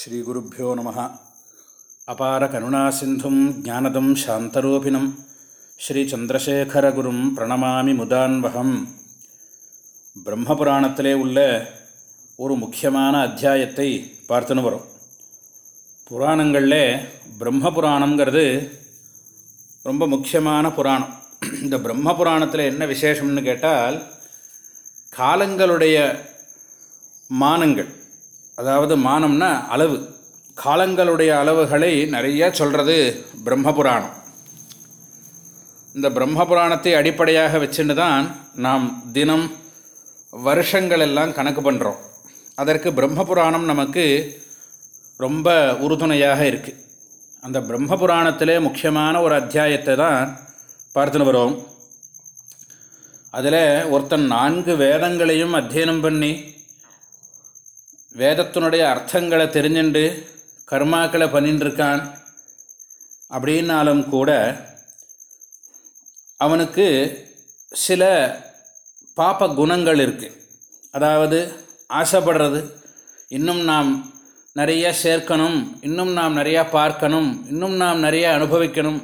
ஸ்ரீகுருப்போ நம. அபார கருணாசிந்தும் ஜானதம் சாந்தரூபிணம். ஸ்ரீச்சந்திரசேகரகுரும் பிரணமாமி முதான்வகம். பிரம்மபுராணத்திலே உள்ள ஒரு முக்கியமான அத்தியாயத்தை பார்த்துன்னு வரும். புராணங்களில் பிரம்மபுராணங்கிறது ரொம்ப முக்கியமான புராணம். இந்த பிரம்மபுராணத்தில் என்ன விசேஷம்னு கேட்டால் காலங்களுடைய மானங்கள் அதாவது மானம்னா அளவு. காலங்களுடைய அளவுகளை நிறைய சொல்கிறது பிரம்மபுராணம். இந்த பிரம்மபுராணத்தை அடிப்படையாக வச்சுன்னு தான் நாம் தினம் வருஷங்கள் எல்லாம் கணக்கு பண்ணுறோம் அதற்கு பிரம்மபுராணம் நமக்கு ரொம்ப உறுதுணையாக இருக்குது அந்த பிரம்மபுராணத்திலே முக்கியமான ஒரு அத்தியாயத்தை தான் பார்த்துன்னு வரோம். அதில் ஒருத்தன் நான்கு வேதங்களையும் அத்தியனம் பண்ணி வேதத்தினுடைய அர்த்தங்களை தெரிஞ்சுண்டு கர்மாக்களை பண்ணிட்டுருக்கான் அப்படின்னாலும் கூட அவனுக்கு சில பாப்ப குணங்கள் இருக்குது அதாவது ஆசைப்படுறது. இன்னும் நாம் நிறைய சேர்க்கணும் இன்னும் நாம் நிறையா பார்க்கணும் இன்னும் நாம் நிறையா அனுபவிக்கணும்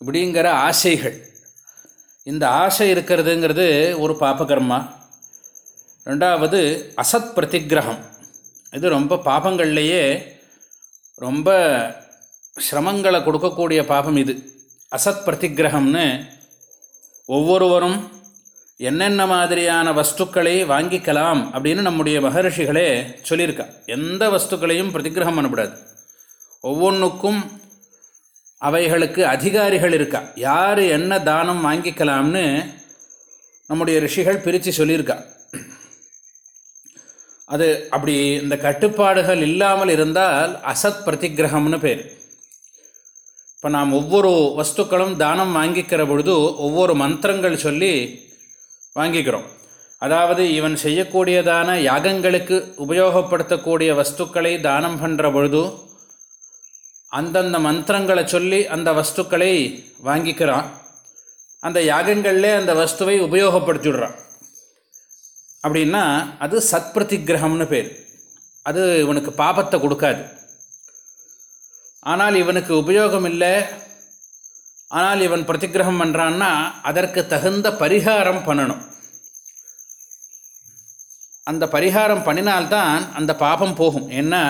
இப்படிங்கிற ஆசைகள். இந்த ஆசை இருக்கிறதுங்கிறது ஒரு பாப்பகர்மா ரெண்டாவது அசத் பிரதிகிரகம் இது ரொம்ப பாபங்கள்லேயே ரொம்ப சிரமங்களை கொடுக்கக்கூடிய பாபம் இது. அசத் பிரதிகிரகம்னு ஒவ்வொருவரும் என்னென்ன மாதிரியான வஸ்துக்களை வாங்கிக்கலாம் அப்படின்னு நம்முடைய மகர்ஷிகளே சொல்லியிருக்கா. எந்த வஸ்துக்களையும் பிரதிகிரகம் பண்ணக்கூடாது. ஒவ்வொன்றுக்கும் அவைகளுக்கு அதிகாரிகள் இருக்கா. யார் என்ன தானம் வாங்கிக்கலாம்னு நம்முடைய ரிஷிகள் பிரித்து சொல்லியிருக்கா. அது அப்படி இந்த கட்டுப்பாடுகள் இல்லாமல் இருந்தால் அசத் பிரதிகிரகம்னு பேர். இப்போ நாம் ஒவ்வொரு வஸ்துக்களும் தானம் வாங்கிக்கிற பொழுது ஒவ்வொரு மந்திரங்கள் சொல்லி வாங்கிக்கிறோம். அதாவது இவன் செய்யக்கூடியதான யாகங்களுக்கு உபயோகப்படுத்தக்கூடிய வஸ்துக்களை தானம் பண்ணுற பொழுது அந்தந்த மந்திரங்களை சொல்லி அந்த வஸ்துக்களை வாங்கிக்கிறான். அந்த யாகங்களில் அந்த வஸ்துவை உபயோகப்படுத்திடுறான். அப்படின்னா அது சத்பிரதிகிரகம்னு பேர். அது இவனுக்கு பாபத்தை கொடுக்காது. ஆனால் இவனுக்கு உபயோகம் இல்லை. ஆனால் இவன் பிரதிகிரகம் பண்ணுறான்னா அதற்கு தகுந்த பரிகாரம் பண்ணணும். அந்த பரிகாரம் பண்ணினால்தான் அந்த பாபம் போகும். ஏன்னா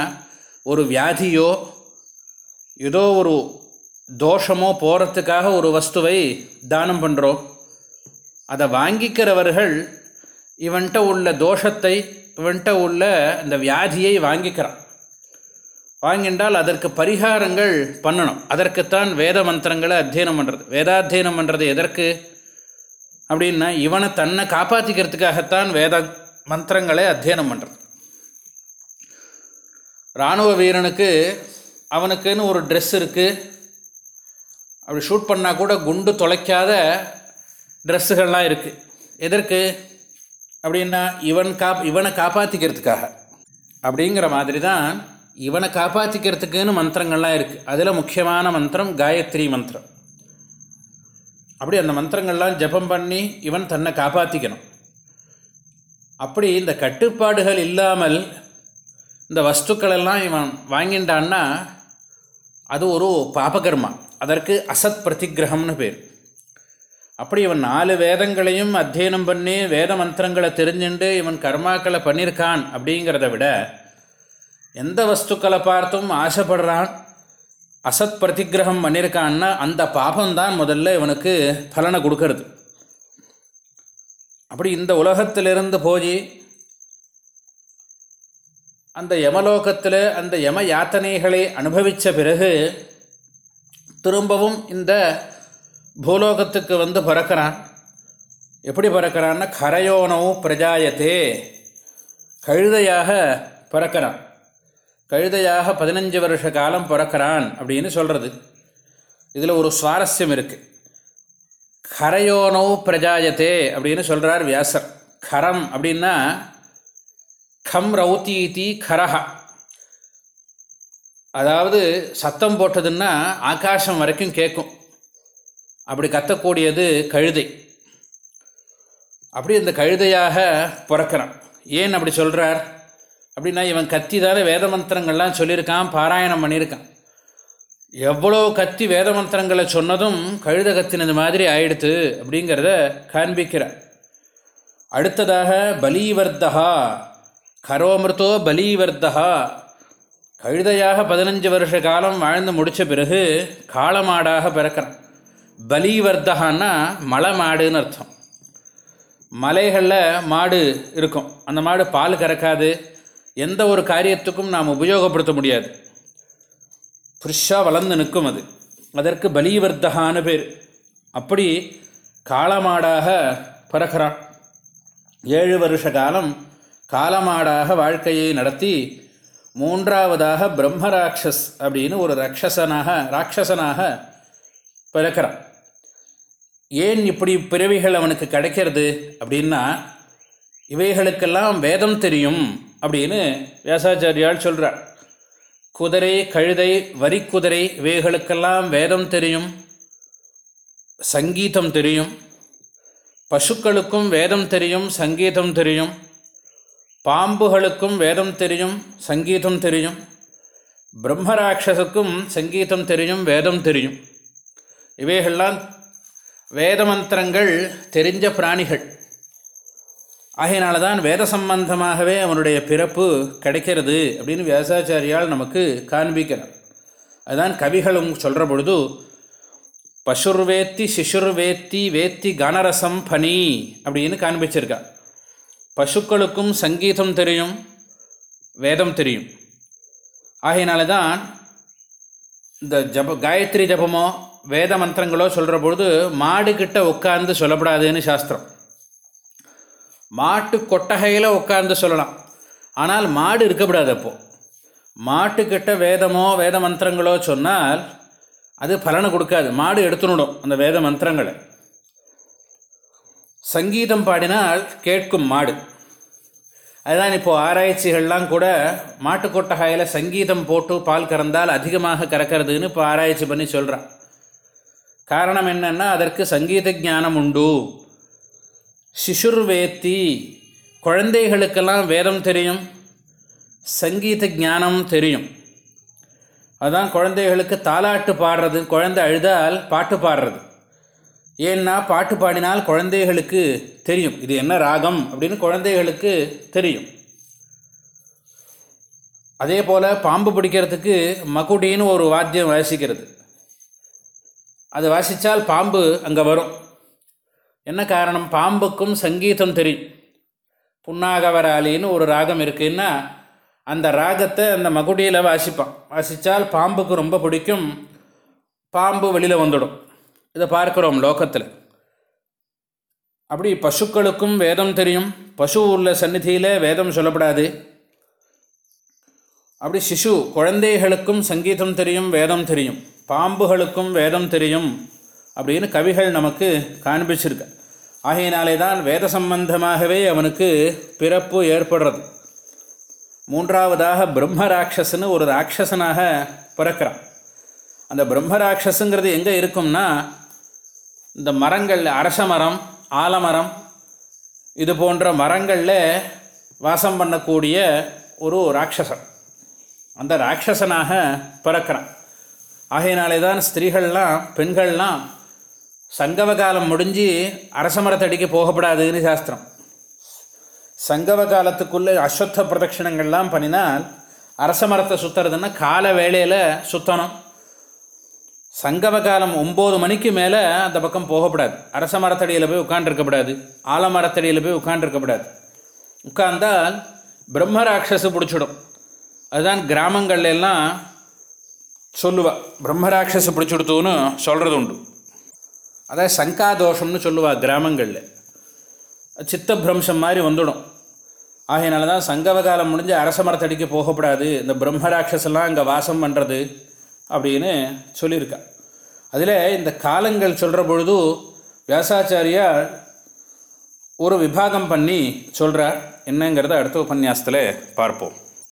ஒரு வியாதியோ ஏதோ ஒரு தோஷமோ போகிறதுக்காக ஒரு வஸ்துவை தானம் பண்ணுறோம் அதை வாங்கிக்கிறவர்கள் இவன்கிட்ட உள்ள தோஷத்தை இவன்கிட்ட உள்ள இந்த வியாதியை வாங்கிக்கிறான். வாங்கின்றால் அதற்கு பரிகாரங்கள் பண்ணணும். அதற்குத்தான் வேத மந்திரங்களை அத்தியனம் பண்ணுறது வேதாத்தியனம் பண்ணுறது எதற்கு? அப்படின்னா இவனை தன்னை காப்பாற்றிக்கிறதுக்காகத்தான் வேத மந்திரங்களை அத்தியனம் பண்ணுறது இராணுவ வீரனுக்கு அவனுக்குன்னு ஒரு ட்ரெஸ் இருக்குது அப்படி ஷூட் பண்ணால் கூட குண்டு தொலைக்காத ட்ரெஸ்ஸுகள்லாம் இருக்குது எதற்கு? அப்படின்னா இவன் காப் இவனை காப்பாற்றிக்கிறதுக்காக அப்படிங்கிற மாதிரி தான் இவனை காப்பாற்றிக்கிறதுக்குன்னு மந்திரங்கள்லாம் இருக்குது அதில் முக்கியமான மந்திரம் காயத்ரி மந்திரம். அப்படி அந்த மந்திரங்கள்லாம் ஜபம் பண்ணி இவன் தன்னை காப்பாற்றிக்கணும் அப்படி இந்த கட்டுப்பாடுகள் இல்லாமல் இந்த வஸ்துக்களெல்லாம் இவன் வாங்கிட்டான்னா அது ஒரு பாபகர்மா. அதற்கு அசத் பிரதிகிரகம்னு பேர். அப்படி இவன் நாலு வேதங்களையும் அத்தியனம் பண்ணி வேத மந்திரங்களை தெரிஞ்சுண்டு இவன் கர்மாக்களை பண்ணியிருக்கான் அப்படிங்கிறத விட எந்த வஸ்துக்களை பார்த்தும் ஆசைப்படுறான் அசத் பிரதிகிரகம் பண்ணியிருக்கான்னா அந்த பாபம்தான் முதல்ல இவனுக்கு பலனை கொடுக்கறது. அப்படி இந்த உலகத்திலிருந்து போய் அந்த யமலோகத்தில் அந்த யம யாத்தனைகளை அனுபவித்த பிறகு திரும்பவும் இந்த பூலோகத்துக்கு வந்து பறக்கிறான். எப்படி பிறக்கிறான்னா கரையோனவும் பிரஜாயத்தே கழுதையாக பறக்கிறான். கழுதையாக பதினஞ்சு வருஷ காலம் பிறக்கிறான் அப்படின்னு சொல்கிறது இதில் ஒரு சுவாரஸ்யம் இருக்குது கரையோனோ பிரஜாயத்தே அப்படின்னு சொல்கிறார் வியாசர். கரம் அப்படின்னா கம் ரவுத்தீதி கரஹா. அதாவது சத்தம் போட்டதுன்னா ஆகாசம் வரைக்கும் கேட்கும் அப்படி கத்தக்கூடியது கழுதை. அப்படி இந்த கழுதையாக பிறக்கிறான் ஏன் அப்படி சொல்கிறார் அப்படின்னா இவன் கத்தி தானே வேத மந்திரங்கள்லாம் சொல்லியிருக்கான் பாராயணம் பண்ணியிருக்கான். எவ்வளோ கத்தி வேத மந்திரங்களை சொன்னதும் கழுத கத்தினது மாதிரி ஆயிடுத்து அப்படிங்கிறத காண்பிக்கிறார். அடுத்ததாக பலீவர்தகா கரோமிருத்தோ பலீவர்தகா கழுதையாக பதினஞ்சு வருஷ காலம் வாழ்ந்து முடித்த பிறகு காளமாடாக பிறக்கிறான். பலீவர்தகான்னா மலை மாடுன்னு அர்த்தம். மலைகளில் மாடு இருக்கும். அந்த மாடு பால் கறக்காது. எந்த ஒரு காரியத்துக்கும் நாம் உபயோகப்படுத்த முடியாது. புருஷாக வளர்ந்து நிற்கும் அது. அதற்கு பலிவர்த்தகான பேர். அப்படி காளமாடாக பிறக்கிறான். ஏழு வருஷ காலம் காலமாடாக வாழ்க்கையை நடத்தி மூன்றாவதாக பிரம்மராட்சஸ் அப்படின்னு ஒரு ராட்சசனாக ராட்சசனாக பிறக்கிறான். ஏன் இப்படி பிறவிகள் அவனுக்கு கிடைக்கிறது அப்படின்னா இவைகளுக்கெல்லாம் வேதம் தெரியும் அப்படின்னு வியாசாச்சாரியால் சொல்கிறார் குதிரை கழுதை வரிக்குதிரை இவைகளுக்கெல்லாம் வேதம் தெரியும் சங்கீதம் தெரியும் பசுக்களுக்கும் வேதம் தெரியும் சங்கீதம் தெரியும் பாம்புகளுக்கும் வேதம் தெரியும் சங்கீதம் தெரியும் பிரம்மராட்சசுக்கும் சங்கீதம் தெரியும் வேதம் தெரியும். இவைகள்லாம் வேத மந்திரங்கள் தெரிஞ்ச பிராணிகள். ஆகையினால தான் வேத சம்பந்தமாகவே அவனுடைய பிறப்பு கிடைக்கிறது அப்படின்னு வியாசாச்சாரியால் நமக்கு காண்பிக்கிறார் அதுதான் கவிகளும் சொல்கிற பொழுது பசுர்வேத்தி சிசுர்வேத்தி வேத்தி கனரசம் பனி அப்படின்னு காண்பிச்சிருக்கா. பசுக்களுக்கும் சங்கீதம் தெரியும் வேதம் தெரியும். ஆகையினால தான் இந்த ஜப காயத்ரி ஜபமோ வேத மந்திரங்களோ சொல்கிற பொழுது மாடுக்கிட்ட உட்கார்ந்து சொல்லப்படாதுன்னு சாஸ்திரம். மாட்டு கொட்டகையில் உட்கார்ந்து சொல்லலாம். ஆனால் மாடு இருக்கப்படாது அப்போது மாட்டுக்கிட்ட வேதமோ வேத மந்திரங்களோ சொன்னால் அது பலனை கொடுக்காது. மாடு எடுத்துனுடும் அந்த வேத மந்திரங்களை. சங்கீதம் பாடினால் கேட்கும் மாடு. அதுதான் இப்போது ஆராய்ச்சிகள்லாம் கூட மாட்டுக்கொட்டகாயில் சங்கீதம் போட்டு பால் கறந்தால் அதிகமாக கறக்கிறதுன்னு இப்போ ஆராய்ச்சி பண்ணி சொல்கிறான் காரணம் என்னென்னா அதற்கு சங்கீத ஞானம் உண்டு. சிசுர்வேத்தி குழந்தைகளுக்கெல்லாம் வேதம் தெரியும் சங்கீத ஞானம் தெரியும். அதுதான் குழந்தைகளுக்கு தாலாட்டு பாடுறது குழந்தை அழுதால் பாட்டு பாடுறது. ஏன்னா பாட்டு பாடினால் குழந்தைகளுக்கு தெரியும். இது என்ன ராகம் அப்படின்னு குழந்தைகளுக்கு தெரியும். அதே போல் பாம்பு பிடிக்கிறதுக்கு மகுடின்னு ஒரு வாத்தியம் வாசிக்கிறது. அது வாசித்தால் பாம்பு அங்கே வரும். என்ன காரணம்? பாம்புக்கும் சங்கீதம் தெரியும். புன்னாகவராலின்னு ஒரு ராகம் இருக்குன்னா அந்த ராகத்தை அந்த மகுடியில் வாசிப்பான். வாசித்தால் பாம்புக்கு ரொம்ப பிடிக்கும். பாம்பு வெளியில் வந்துடும். இதை பார்க்குறோம் லோகத்தில். அப்படி பசுக்களுக்கும் வேதம் தெரியும். பசு உள்ள சந்நிதியில் வேதம் சொல்லப்படாது. அப்படி சிசு குழந்தைகளுக்கும் சங்கீதம் தெரியும் வேதம் தெரியும். பாம்புகளுக்கும் வேதம் தெரியும் அப்படின்னு கவிகள் நமக்கு காண்பிச்சிருக்க. ஆகையினாலே தான் வேத சம்பந்தமாகவே அவனுக்கு பிறப்பு ஏற்படுறது. மூன்றாவதாக பிரம்ம ராட்சசன்னு ஒரு ராட்சசனாக பிறக்கிறான். அந்த பிரம்ம ராட்சஸுங்கிறது எங்கே இருக்கும்னா இந்த மரங்கள் அரச மரம் ஆலமரம் இது போன்ற மரங்களில் வாசம் பண்ணக்கூடிய ஒரு ராட்சசன். அந்த ராட்சசனாக பிறக்கிறான். ஆகையினாலே தான் ஸ்திரீகள்லாம் பெண்கள்லாம் சங்கவ காலம் முடிஞ்சு அரச மரத்தடிக்கு போகப்படாதுன்னு சாஸ்திரம். சங்கவ காலத்துக்குள்ளே அஸ்வத்த பிரதட்சிணங்கள்லாம் பண்ணினால் அரச மரத்தை சுற்றுறதுன்னா கால வேளையில் சுற்றணும் சங்கம காலம் ஒம்பது மணிக்கு மேலே அந்த பக்கம் போகக்கூடாது அரச மரத்தடியில் போய் உட்காண்டிருக்கப்படாது ஆலமரத்தடியில் போய் உட்காண்டிருக்கப்படாது உட்கார்ந்தால் பிரம்மராட்சசு பிடிச்சிடும். அதுதான் கிராமங்கள்ல எல்லாம் சொல்லுவா. பிரம்மராட்சசு பிடிச்சுடுத்துன்னு சொல்கிறது உண்டு. அதாவது சங்காதோஷம்னு சொல்லுவாள் கிராமங்களில். சித்தபிரம்சம் மாதிரி வந்துடும். ஆகையினால தான் சங்கவ காலம் முடிஞ்சு அரச மரத்தடிக்கு போகக்கூடாது இந்த பிரம்மராட்சசெல்லாம் அங்கே வாசம் பண்ணுறது அப்படின்னு சொல்லியிருக்கா. அதில் இந்த காலங்கள் சொல்கிற பொழுது வியாசாச்சாரியா ஒரு விபாகம் பண்ணி சொல்கிறார் என்னங்கிறத அடுத்த உபன்யாசத்தில் பார்ப்போம்.